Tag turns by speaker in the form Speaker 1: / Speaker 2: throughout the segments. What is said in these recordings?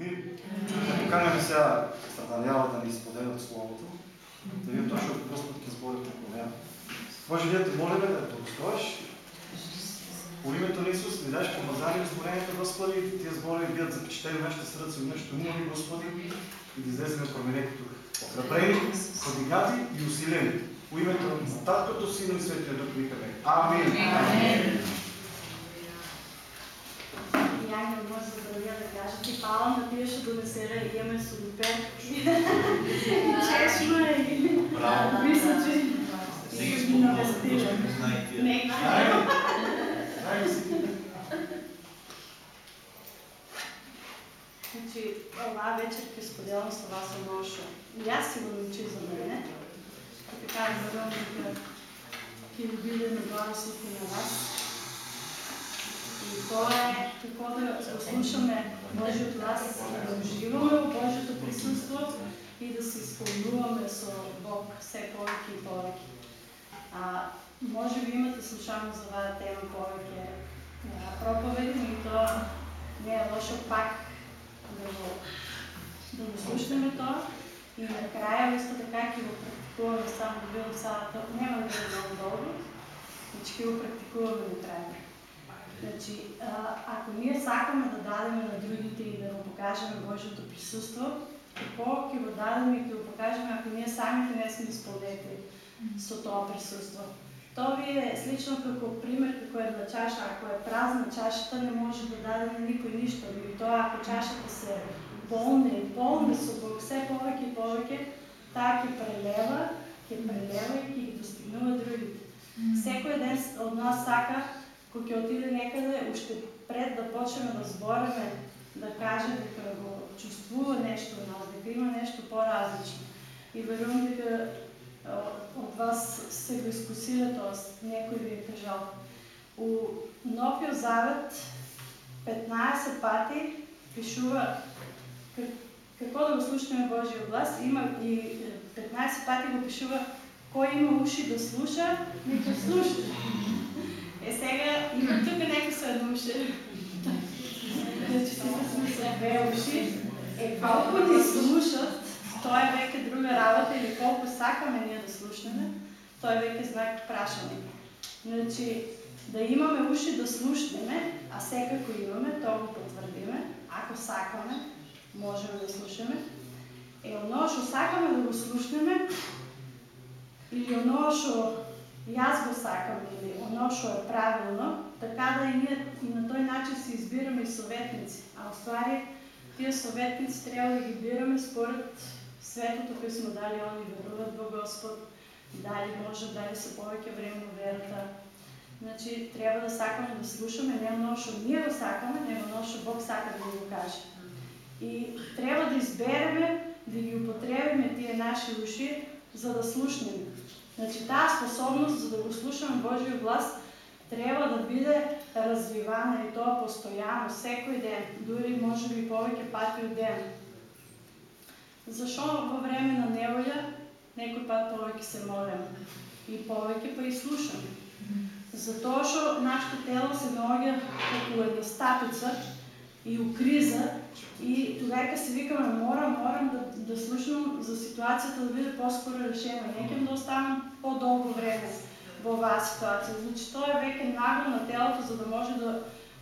Speaker 1: Амин. Да поканяме сега Даниела да ни споделят Словото, да видим точно Господ ке нея. Може ли да те молиме да достоиш? По името на Исус ни даш помазание в зборението, Господи, тия збори бият запечатели нашите сърце, нещо умоли, Господи, и да излеземе променени тук. Охрабрени, подигнати и усилени. По името на Таткото, Сина и Светия Дух викаме. Амин. Амин.
Speaker 2: Ангел може да вървя да кажа, ти Павел на тия ще донесе да имаме солипер. Чешма и мисля, че
Speaker 3: Всеки спомнал, Господ знае тия.
Speaker 2: Не, Значи, ова вечер ке споделам с вас едно шо. И аз си го научи за мене. И така, дека ќе ви биде на и на вас. И то е како да го слушаме Божиот глас, да уживаме во Божиото присуство и да се изпълнуваме со Бог все повеќе и повеќе. А, може би имате слушано за оваа тема повеќе а, проповеди, но и тоа не е лошо пак да го, да го слушаме тоа. И накрая исто така ќе го практикуваме само да видам сата, нема да биде много значи ќе го практикуваме накрая. Значи, ако ние сакаме да дадеме на другите и да го покажеме Божието присуство, какво ќе го дадеме и ќе го покажеме, ако ние самите не сме изпълнители со тоа присуство. Тоа ви е слично како пример, како една чаша. Ако е празна чашата, не може да даде на никој ништо. И тоа, ако чашата се болна и полна со Бог, все повеќе и повеќе, таа ќе прелева, ќе прелева и ќе ги достигнува другите. Секој ден од нас сака, кога ќе отиде некаде, уште пред да почнеме да збореме, да каже дека го чувствува нешто во нас, дека има нешто поразлично. И верувам дека од вас се го искусира тоа, некој ви е кажал. У Новиот Завет 15 пати пишува как- како да го слушаме Божиот глас, има и е, 15 пати го пишува кој има уши да слуша, нека слуша. Е сега има тук нека се еднуши. Значи две уши. Е колко ни слушат, тоа е веќе друга работа или колко сакаме ние да слушнеме, тоа е веќе знак прашање. Значи, да имаме уши да слушнеме, а секако имаме, тоа го потврдиме, ако сакаме, можеме да слушаме. Е, оно што сакаме да го слушнеме, или оно што јас го сакам, или оно што е правилно, така да и ние и на тој начин си избираме и советници. А уствари, тие советници треба да ги бираме според светото сме дали, они веруват во Господ, дали може, дали се повеќе време во верата. Значи, треба да сакаме да слушаме не оно што ние го сакаме, него оно што Бог сака да го каже. И треба да избереме, да ги употребиме тие наши уши, за да слушнеме. Значи, таа способност за да го слушаме Божиот глас треба да биде развивана и тоа постојано, секој ден, дури може би повеќе пати од ден. Зашо во време на неволја некој пат повеќе се молиме и повеќе па и слушаме? Затоа што нашето тело се наоѓа како една стапица и у криза и тогава се викаме морам, морам да, да слушам за ситуацията да биде по-скоро решена. Некем да оставам по-дълго време во оваа ситуација. Значи тоа е веќе нагло на телото за да може да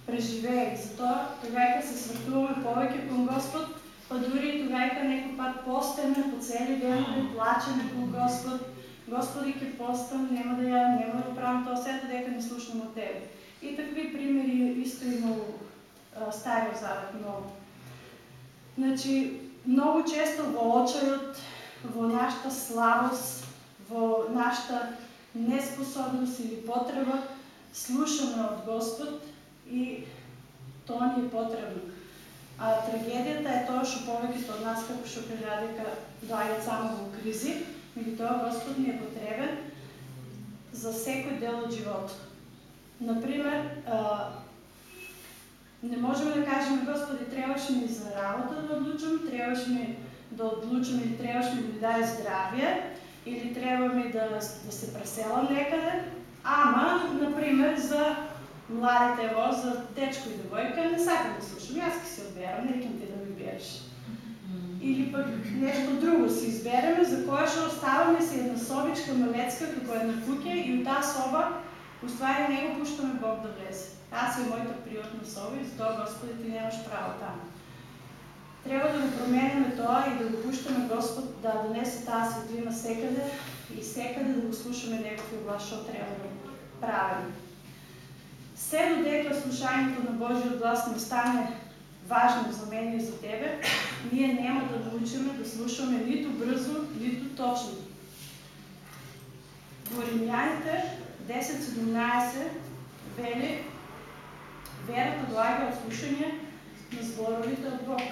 Speaker 2: преживее. Затоа тогава се свртуваме повеќе кон Господ, па дури и тогава некој пат постеме по цели денови, плачеме кон Господ. Господи, ќе постам, нема да ја, нема да правам тоа сето дека не слушам од Тебе. И такви примери исто има у а, Стариот Завет многу. Значи, многу често во очајот, во нашата слабост, во нашата неспособност или потреба, слушаме од Господ и тоа ни е потребно. А трагедијата е тоа што повеќето од нас, како што кажа дека само во кризи, меѓутоа Господ ни е потребен за секој дел од животот. Например, не можеме да кажеме, Господи, требаш ми за работа да одлучам, требаш ми да одлучам или требаш ми да даде здравие, или треба ми да, да се преселам некаде, ама, например, за младите во, за дечко и девојка, не сакам да слушам, јас ќе се одберам, не ти да ми биеш. или пък нещо друго си избереме, за кое ще оставаме си една собичка малецка, како една куќа и у таа соба, уствари не го пуштаме Бог да влезе. Аз и моята приютна и затоа Господи ти немаш право там. Трябва да го промениме тоа и да го пуштаме Господ да донесе таа светлина секаде и секаде да го слушаме Неговия глас, што трябва да правим. Се додека слушањето на Божиот глас не стане важно за мен и за тебе, ние няма да научиме да слушаме нито брзо, нито точно. Во Римјаните 10.17 вели верата доаѓа од слушање на зборовите од Бог.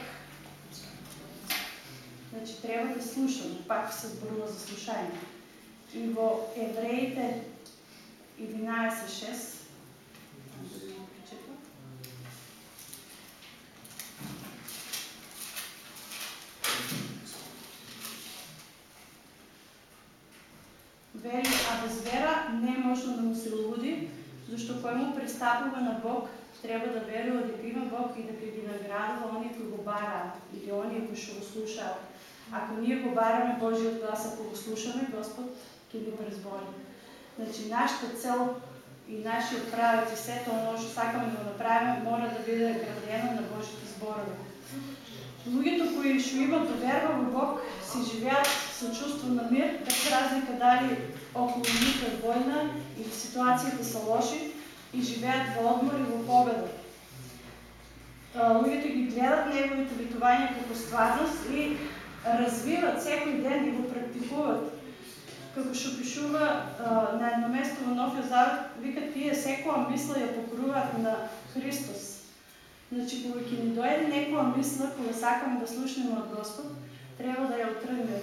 Speaker 2: Значи треба да слушаме, пак се зборува за слушање. И во Евреите 11.6 вери, а без вера не е можно да му се угоди, зашто кој му на Бог, треба да верува дека има Бог и дека ги наградува оние кои го бараат или оние кои што го слушаат. Ако ние го бараме Божиот глас, ако го слушаме, Господ ќе ни презбори. Значи, нашата цел и нашиот правец и сето оно сакаме да го направиме, мора да биде градено на Божите зборови. Луѓето кои што имат верба во Бог си живеат со чувство на мир, без разлика дали околу нив е војна или ситуациите са лоши и живеат во одмор и во победа. Луѓето ги гледат неговите битувања како стварност и развиват секој ден и го практикуват. Како што пишува на едно место во Новиот Завет, вика тие секоја мисла ја покруваат на Христос. Значи, кога ќе ни дојде некоја мисла, кога сакаме да слушнеме од Господ, треба да ја отргнеме.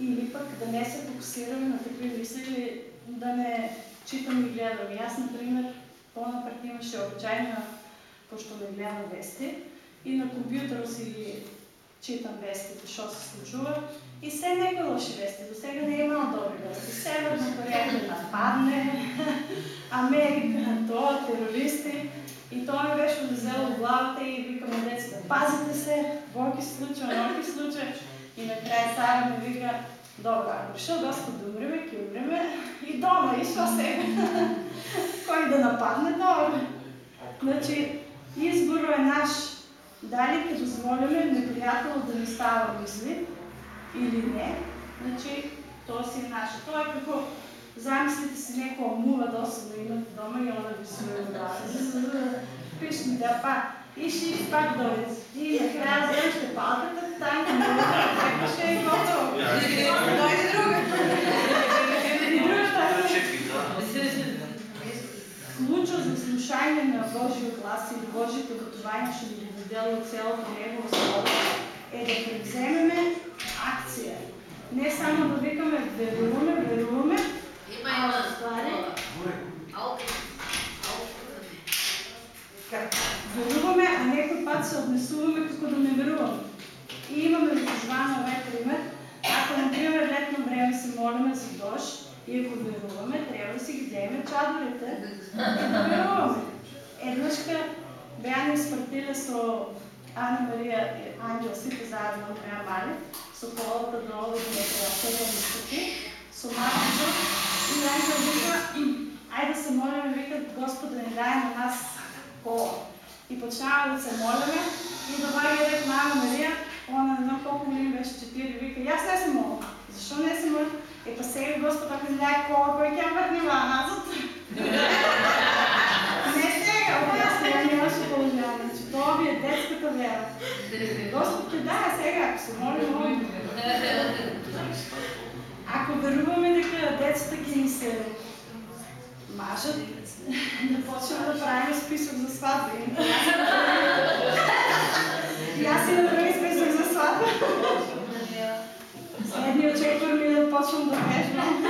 Speaker 2: Или пък да не се фокусираме на такви мисли да не читам и гледам. И аз, например, по-напред имаше обичайна, пошто не гледам вести, и на компютъра си читам вестите, що се случва. И все некои лоши вести. До сега не е имало добри вести. Северна Корея да нападне, Америка на то, терористи. И то ми беше взело главата и викам на децата, пазите се, Бог случва, Бог случва. И накрая Сара ми вика, добре, ако решил Господ да умриме, ке умриме и дома, и що себе. Кой да нападне, добре. Значи, избор е наш. Дали ке дозволиме неприятел да ни става мисли или не, значи, то си е наше. То е како Замислите си некоја мува досадно имате дома и она ви се глава. Пишни да па, и ще пак дойде. И накрая вземете палката, там ще е готово. Дойде друга. И другата. Ключо за слушање на Божиот глас или Божите готовања што ни од целото Негово Слово е да превземеме акција. Не само да викаме веруваме, веруваме,
Speaker 4: Има.
Speaker 2: Ствари.
Speaker 4: Алка.
Speaker 2: Веруваме, а некој пат се однесуваме како да не веруваме. И имаме изложван овој пример. Ако, например, летно време се молиме за дожд и ако веруваме, трябва да си ги вземем чадорите и да веруваме. Еднашка беа ни спратиле со Ана Марија и Ангел сите заедно од Беа Мали, со колата до овој да треба да со Маркото и Ангел вика, ајде да се молиме, вика Господ да ни даде на нас кола. И почнава да се молиме и доаѓа ред на Ана Марија, она едно колко години беше 4, вика, јас не се молам. Защо не се молам? Е, па сега Господ ако ни даде кола, кој ќе върнива назад? Не сега, ова сега нямаше положение. Значи, това ви е детската вяра. Господ ќе даде сега, ако се молим, молим. Ако веруваме дека децата ќе ни се мажат, да почнем да правим список за сватба. И аз си направих списък за сватба. Следният очаква ми да почвам да междам.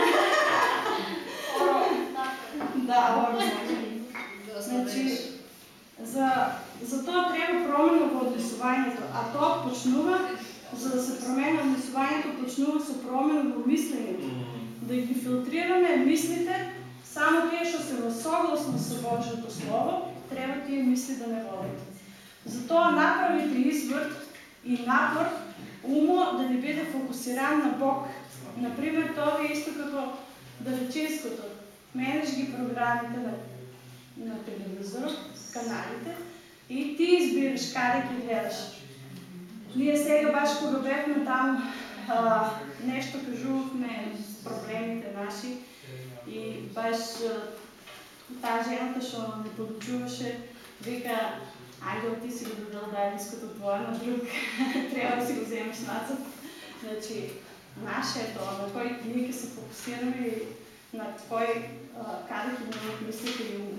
Speaker 2: Да, оро Значи, за, за тоа треба промена во однесувањето, а тоа почнува, за да се промени однесувањето, почнува со промена во мислењето. Да ги филтрираме мислите, само тие што се во согласност со Божјото Слово, треба тие мисли да не водат. Затоа направите изврт и напор умо да не биде фокусиран на Бог. Например, тоа е исто како далечинското. Менеш ги програмите на, на телевизорот, каналите и ти избираш каде ги гледаш. Ние сега баш кога бевме там а, нещо кажувахме проблемите наши и баш таа жената што не подочуваше вика Ангел, ти си го дадал дайниското твое на друг, трябва да си го вземеш нацът. Значи, това, на кой ќе се фокусираме и на кой ќе имаме мислите и ум.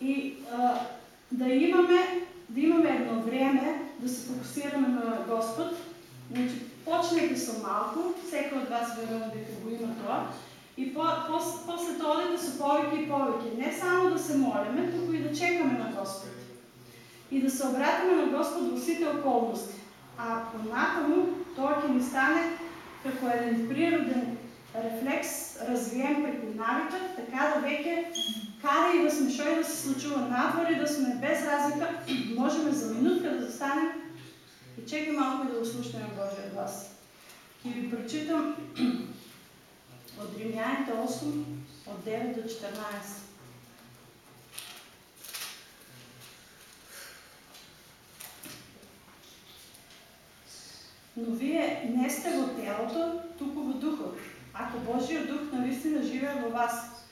Speaker 2: И да имаме, да имаме едно време да се фокусираме на Господ. Значи, почнете со малко, всеки от вас верувам дека го има това. И по, по, после тоа да се повеќе и повеќе. Не само да се молиме, туку и да чекаме на Господ и да се обратиме на Господ во сите околности. А понатаму тоа ќе ни стане како еден природен рефлекс, развиен преку навика, така да веќе каде и да сме шо и да се случува надвор и да сме без разлика, можеме за минутка да застанем и чекай малко и да слушаме Божия глас. Ќе ви прочитам од Римјаните 8, од 9 до 14. Но вие не сте во телото, туку во духот. Ако Божиот дух навистина живее во вас.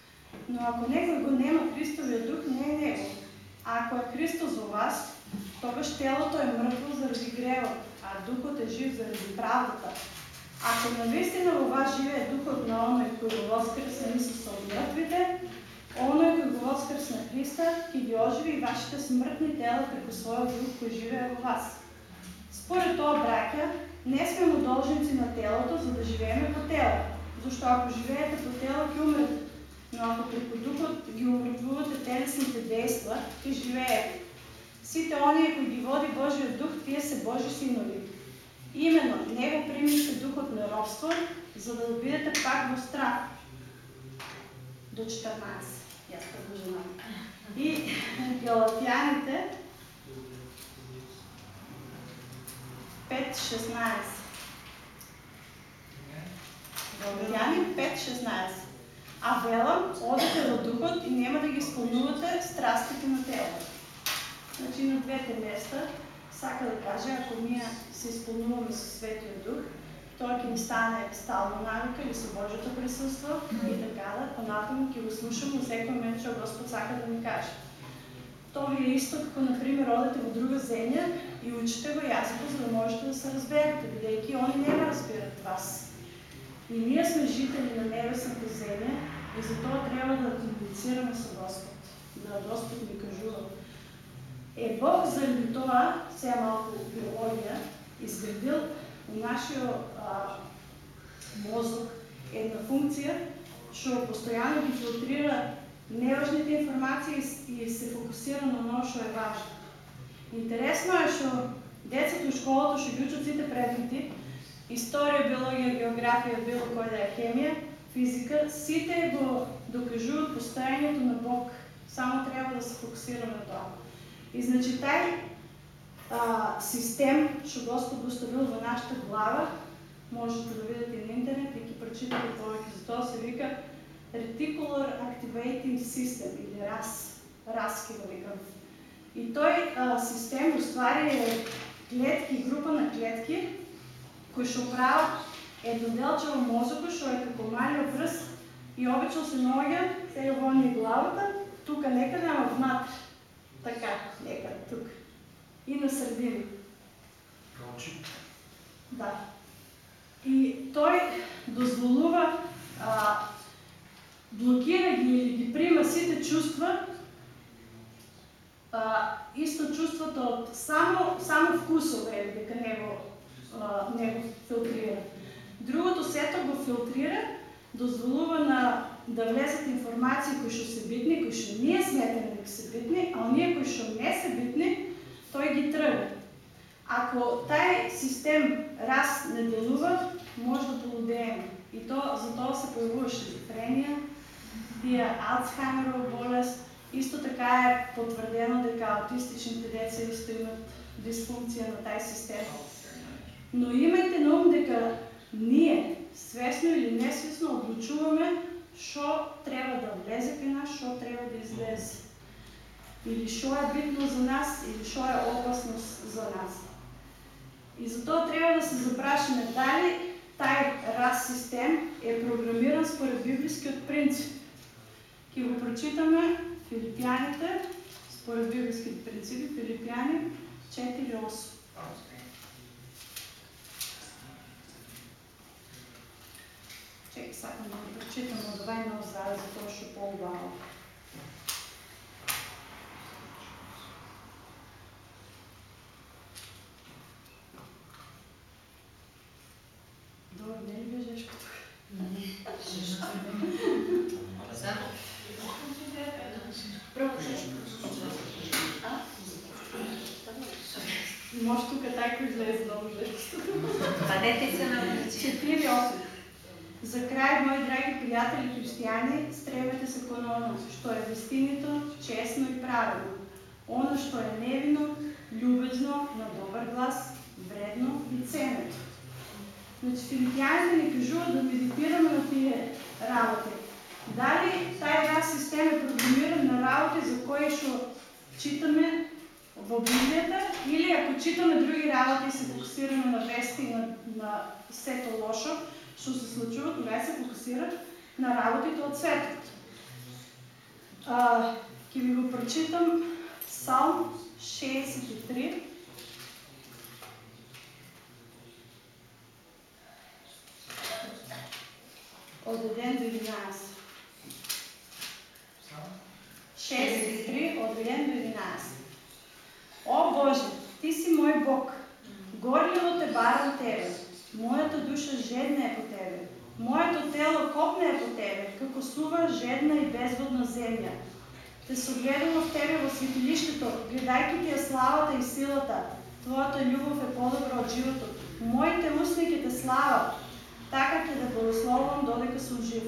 Speaker 2: Но ако некој го нема Христовиот дух, не е него. А ако е Христос во вас, тогаш телото е мртво заради гревот, а духот е жив заради правдата. Ако навистина во вас живее духот на оној кој го воскресна Исус од мртвите, оној кој го воскресна Христа, ќе ги оживи вашите смртни тела преку својот дух кој живее во вас. Според тоа, браќа, не сме му должници на телото, за да живееме по тело. Защо ако живеете по тело, ќе умрете. Но ако духот ги умртвувате телесните действа, ќе живеете. Сите оние кои ги води Божиот дух, тие се Божи синови. Именно, него примите духот на робство, за да бидете пак во страх. До 14. Јас продолжувам. И Галатјаните 5.16. Галатяни 5.16. А велам, одете во духот и нема да ги изпълнувате страстите на телото. Значи на двете места сака да каже, ако ние се изпълнуваме със Светия Дух, той ќе ни стане стално навика или со Божието присъство и така да, понатаму ќе го слушаме всеки момент, што Господ сака да ни каже. То ви е исто, како, например, одете во друга земја и учите го јазикот, за да можете да се разберете, бидејќи они нема разбират вас. И ние сме жители на небесната земја и затоа треба да комуницираме со Господ, да Господ ни кажува. Е, Бог заради тоа, сега малку биологија, изградил у нашиот мозок една функција што постојано ги филтрира неважните информации и се фокусира на оно што е важно. Интересно е што децата у школата што ги учат сите предмети, историја, биологија, географија, било кој да е хемија, физика, сите го докажуваат постојањето на Бог. Само треба да се фокусираме на тоа. И значи тај а, систем што Господ го ставил во нашата глава, можете да видите на интернет и ги прочитате повеќе за тоа се вика Reticular Activating System или RAS, RAS викам. И тој а, систем уствари е клетки, група на клетки кои што прават едно делче во мозокот што е како мали врз и обично се наоѓа сега во ни главата, тука некаде ама внатре. Така, некаде тук. И на средина.
Speaker 1: Очи.
Speaker 2: Да. И тој дозволува а, блокира ги или ги приема сите чувства, а, исто чувството од само, само вкусове дека него, а, него филтрира. Другото сето го филтрира, дозволува на да влезат информации кои што се битни, кои што ние сметаме дека се битни, а оние кои што не се битни, тој ги трга. Ако тај систем раз не делува, може да полудееме. И то, за тоа се појавува шизофренија, тие Алцхаймерова болест. Исто така е потврдено дека аутистичните деца исто имат дисфункција на тај систем. Но имайте на ум дека ние, свесно или несвесно, одлучуваме що трябва да влезе при нас, що трябва да излезе. Или що е битно за нас, или що е опасност за нас. И затова трябва да се запрашаме дали taj раз систем е програмиран според библейският принцип. Ки го прочитаме Филипяните, според библейските принципи, Филипяни 4.8. Чекай, сега да прочитам, но давай много заедно, за това ще е по-убаво. Добре, не ли бежеш като?
Speaker 4: Само.
Speaker 2: Може тук тайко излезе много жестоко.
Speaker 4: Падете се на.
Speaker 2: 4.8. За край, мои драги приятели християни, стребете се кон оно, що е вестинито, честно и правилно. Оно, що е невино, любезно, на добър глас, вредно и ценето. Значи филипяните ни кажуват да медитираме на тия работи. Дали тая една система е програмиран на работи, за кои ще читаме в Библията, или ако читаме други работи и се фокусираме на вести и на, на сето лошо, що се случва, тогава се фокусира на работите от светът. А, Ке ви го прочитам Псалм 63. От 1 до 11. 63 от 1 до 11. О Боже, Ти си мой Бог. Горливо те барам Тебе. Моята душа жедна е по Тебе. Моето тело копне е по Тебе, како сува жедна и безводна земя. Те согледам в Тебе во светилището, гледайки Ти я славата и силата. Твоята любов е по-добра от живото. Моите устни ќе те слават, така ќе да благословам додека сум жив.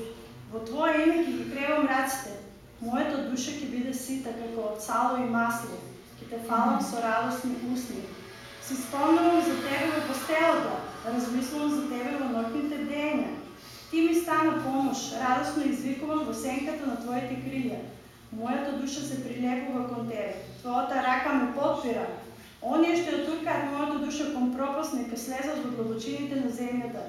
Speaker 2: Во Твое име ќе ги кревам раците. Моята душа ќе биде сита како од сало и масло. Ќе те фалам со радостни устни. Си спомнувам за Тебе во постелата, размислувам за Тебе во ноќните дења. Ти ми стана помош, радостно извикувам во сенката на Твоите крилја. Моята душа се прилепува кон Тебе. Твоята рака ме подпира. Оние што ја туркаат мојата душа кон пропаст, нека слезат во длабочините на земјата.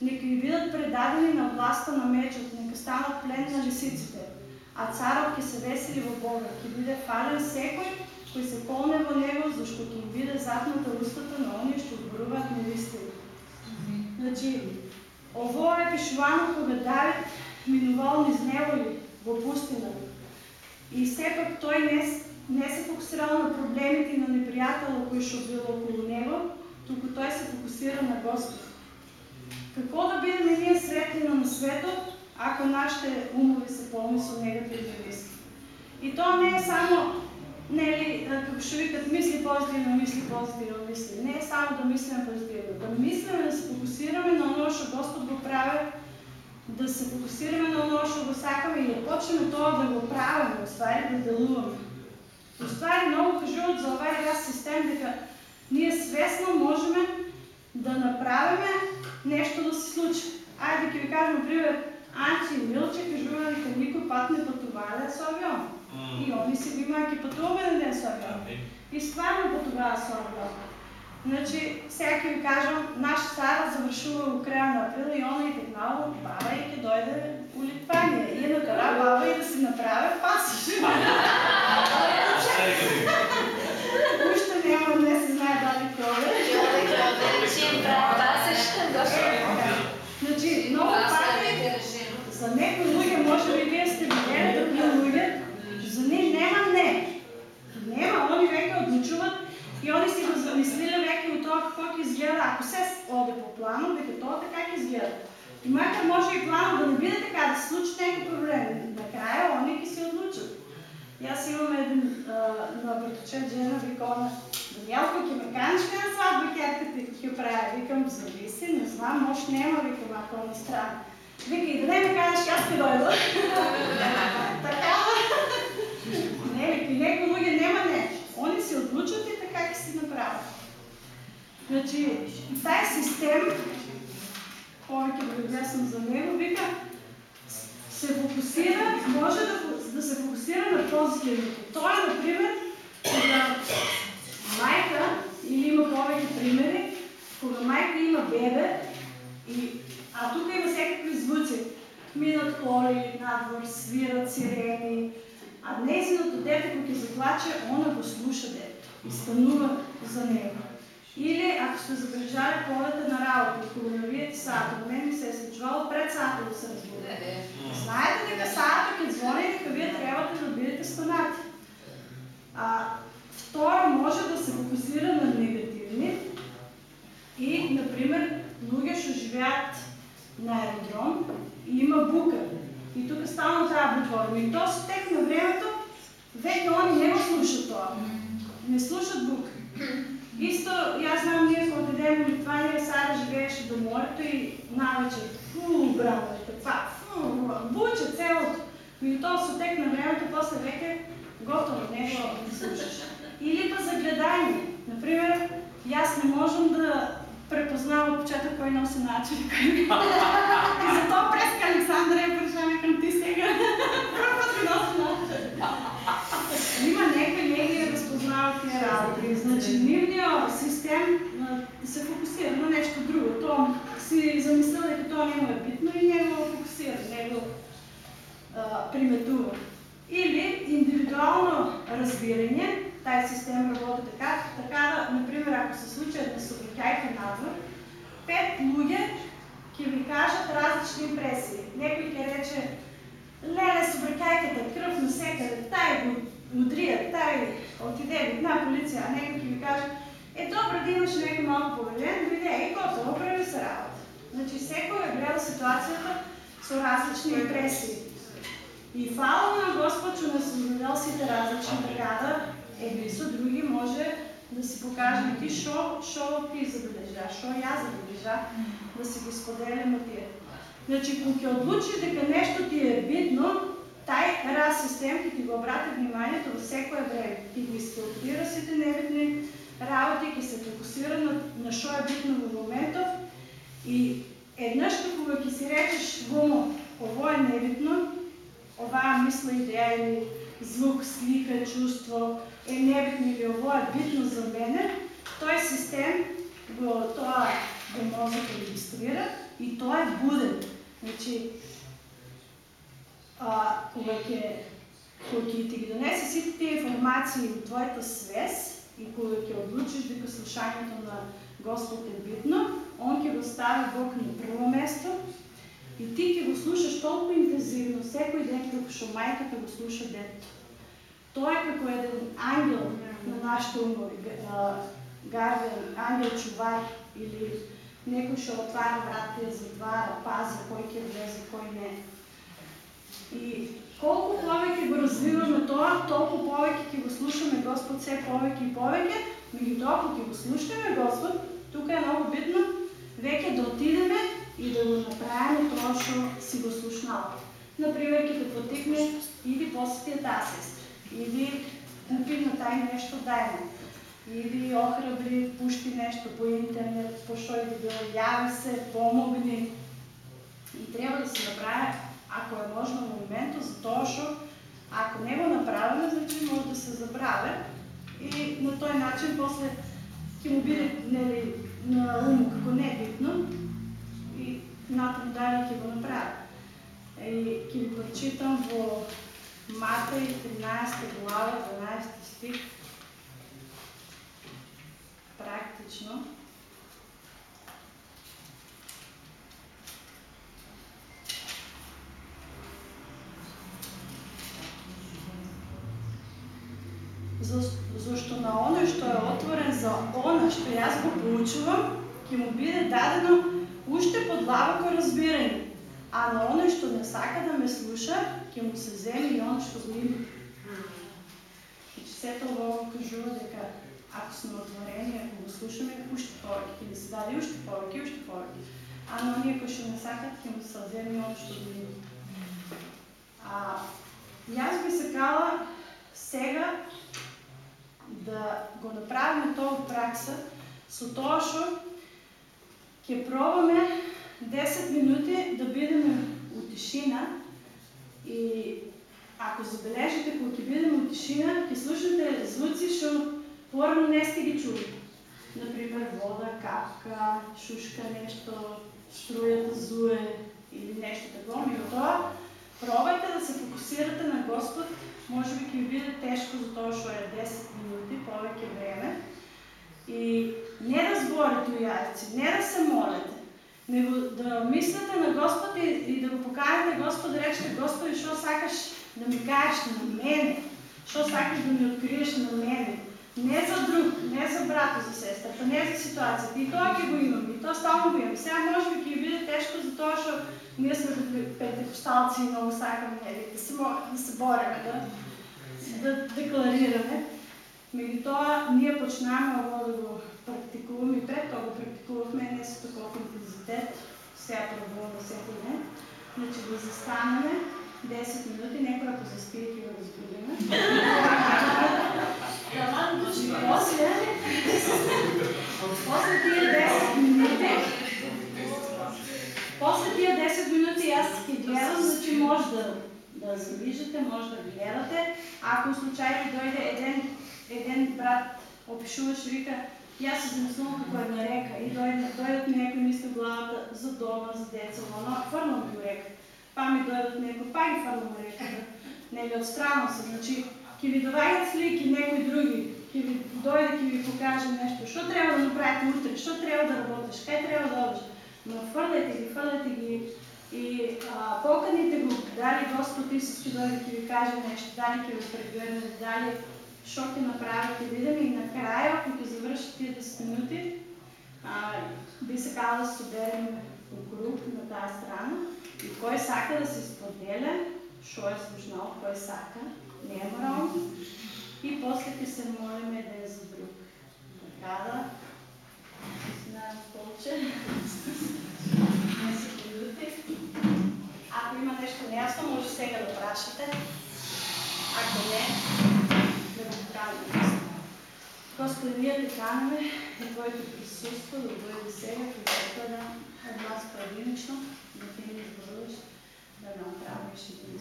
Speaker 2: Нека и бидат предадени на власта на мечот, нека станат плен на лисиците. А царот ќе се весели во Бога, ќе биде фален секој кој се колне во него, зашто ќе им устата на оние што зборуваат неистина. Значи, ово е пишувано кога Давид минувал низ неволи во пустината. И сепак тој не, не се фокусирал на проблемите на непријателот кој што бил околу него, туку тој се фокусира на Господ. Какво да бидеме ние светлина на светот, ако нашите умови се пълни со негативни мисли? И то не е само, нели, што викат, мисли позитивно, мисли позитивно, мисли. Не е само да мислиме позитивно. Да мислиме, да се фокусираме на оно што Господ го прави, да се фокусираме на оно што го сакаме и да почнеме тоа да го правиме, уствари да делуваме. Уствари много кажуват за овај раз систем дека ние свесно можеме да направиме нещо да се случи. Айде да ви кажем, например, Анчи и Милче кажува дека никој пат не пътувале со авион. И они имаат ќе пътуваме на ден со авион. И стварно пътуваат со авион. Значи, сега ви кажам, наш Сара завршува во краја на април и она и текнало баба и ќе дојде у Литванија. И е накара баба и да си направи пасиш. Уште нема, не се знае дали ќе оде.
Speaker 4: Чим прави пасеш,
Speaker 2: Значи, много пати За некои луѓе може би вие сте видели такива луѓе, за нив нема не. Нема, они веќе одлучуваат и они си го замислиле веќе у тоа како ќе изгледа, ако се оде по планом, дека тоа така ќе изгледа. И макар може и планот да не биде така, да се случи некој проблем, на краја они ќе се одлучат. И аз имам един а, на братовчет жена, вика она, Даниелко, ќе ме каниш на сватба, как ти ќе прави? Викам, зависи, не знам, може нема, викам, ако не страна. Вика, и да не ме кажеш, аз ще дойда. така. Не, вика, и некои луѓе нема не. Они се отлучат и така ќе си направят. Значи, тази систем, повече да съм за него, вика, се фокусира, може да, да се фокусира на позитивното. Той, например, за майка, или има повече примери, кога майка има бебе, и, а тук има всякакви звуци. Минат коли, надвор, свират сирени, а днесното дете, когато заплаче, она го слуша дето и станува за него. Или ако сте забележали полета на работа, ако навиете сата, на мен ми се е случвало пред сата да се разбуде. Знаете ли, сата, като звони, дека вие трябва да бидете станати. А, второ, може да се фокусира на негативни и, например, луѓе што живеат на аеродром и има бука. И тук стално трябва да. И то с тек на времето, веќе они не го слушат тоа. Не слушат бука. Исто, јас знам ние кога одидеме в Литванија, Сара живееше до морето и навечер, фу, бравите, па, фу, буче целото. И то со тек на времето, после веќе готово, не го слушаш. Или па за гледање. Например, јас не можам да препознавам отпечатък кой носи начин. и зато през Александра я пришла към ти сега. Първ път ми носи начин. Има някой не ги разпознава тия работи. Значи нивният систем се фокусира на нещо друго. То си замисля дека това не е битно и не го фокусира, не го приметува. Или индивидуално разбиране, тази система работи така, така например, ако се случи да се обикайка надвор, пет луѓе ќе ви кажат различни импресии. Некој ќе рече, леле, собракајката, кръв навсекъде, тај го удрија, тај отиде на полиция, а некој ќе ви каже, е добре да имаш некој малко поведен, дойде и готово, прави се работа. Значи секој е гледа ситуацията со различни импресии. И фала на Господ, не създадел сите различни така едни со други може да си покажем ти шо, шо ти забележа, шо ја забележа, да си ги споделяме тие. Значи, ако ќе одлучиш дека нещо ти е битно, тај раз систем ќе ти го обрати вниманието във секое време. Ти го изфилтрира сите небитни работи, ќе се фокусира на, на шо е битно во моментов и еднаш кога ќе си речеш во ово е небитно, оваа мисла, идеја или звук, слика, чувство, е небитно или ово е битно за мене, тој систем го, тоа го да регистрира и тоа е буден. Значи, а, кога ќе кога ти ги донесе сите тие информации во твоята свес и кога ќе одлучиш дека слушањето на Господ е битно, Он ќе го Бог на прво место и ти ќе го слушаш толкова интензивно секој ден како што мајката го слуша детето. Той е како един ангел на нашите умори, гарден, ангел чувар или некој што отваря врата и затваря, пази кой ќе влезе, кой не. И колко повеќе го развиваме тоа, толку повеќе ќе го слушаме Господ все повеќе и повеќе, меѓутоа кога ќе го слушаме Господ, тука е много битно веќе да отидеме и да го направиме тоа што си го слушнал. Например, те потикне, иди посети сестра или купи на тай нещо дай му. Или охрабри, пушти нещо по интернет, пошой видео, яви се, помогни. И трябва да се направи, ако е можно момента, за тоа што ако не го направим, значи може да се забравя и на този начин после ќе му биде нели, на ум како не е битно натам дали ќе го направи. И ќе ви прочитам во Матей 13 глава, 12 стих. Практично. Зашто на оно што е отворен за оно што јас го получувам, ќе му биде дадено уште подлабоко разбирање. А на оно што не сака да ме слуша, ќе му се земе и оно што го има. Сето го кажува дека ако сме отворени, ако го слушаме, уште повеќе, ќе ни се даде уште повеќе, уште повеќе. А на оние кои што не сакат, ќе му се земе оно што го има. А, јас би сакала сега да го направиме тоа пракса Со тоа што ќе пробаме 10 минути да бидеме у тишина и ако забележите кога ќе бидеме у тишина, ќе слушате звуци што порано не сте ги чули. Например, вода, капка, шушка, нешто, струјата зуе или нешто такво. Меѓутоа, пробајте да се фокусирате на Господ. Може би ќе ви биде тешко затоа што е 10 минути, повеќе време. И не да зборите у јајци, не да се молите, него да мислите на Господ и, и да го покажете Господ, речете Господи, што сакаш да ми кажеш на мене, што сакаш да ми откриеш на мене. Не за друг, не за брата, за сестрата, не за ситуацията. И тоа ќе го имам, и тоа стално го имам. Сега може би ќе биде тешко за тоа што ние сме пентекосталци и много сакаме нели, да се, да се бореме, да, да декларираме. Меѓутоа, ние почнаваме ово да го практикуваме и пред тоа го практикувавме не со таков интензитет, сега пробуваме секој ден. Значи да застанеме 10 минути, некој ако заспие ќе го разбудиме. После, после тия 10 минути, после тия 10 минути аз ќе гледам, значи може да, да завиждате, може да гледате. Ако случайно дойде еден, еден брат, опишуваш, вика, и аз се замислувам како една река. И дойде, дојдат ми некои мисли в главата за дома, за деца, фрлам ги у река. Па ми дојдат некои, па ги фрлам у реката. Нели, отстранам се, значи, ќе ви доаѓаат слики, некои други, ќе ви дойде, ќе ви покаже нешто. Што треба да направите утре, што треба да работиш, кај треба да одиш. Но фрлете ги, фрлете ги. И поканите го, дали Господ Исус ќе дойде ќе ви каже нешто, дали ќе ви прегърне, дали ќе направите, видиме и на краја, ако тие 10 минути, би се казал да се у круг на тази страна и кой сака да се споделя, што е слушнал, кой сака, не е морално, и после ќе се молиме да е за друг. Така да, знаем повече. 10 минути. Ако има нещо неясно, може сега да прашате. Ако не, pravilnostima. Kroz primjer kanove i dvojke prisustvo do dvoje veselja koji pripada od vas pojedinično, da ti ne izboriš, da nam praviš i da ne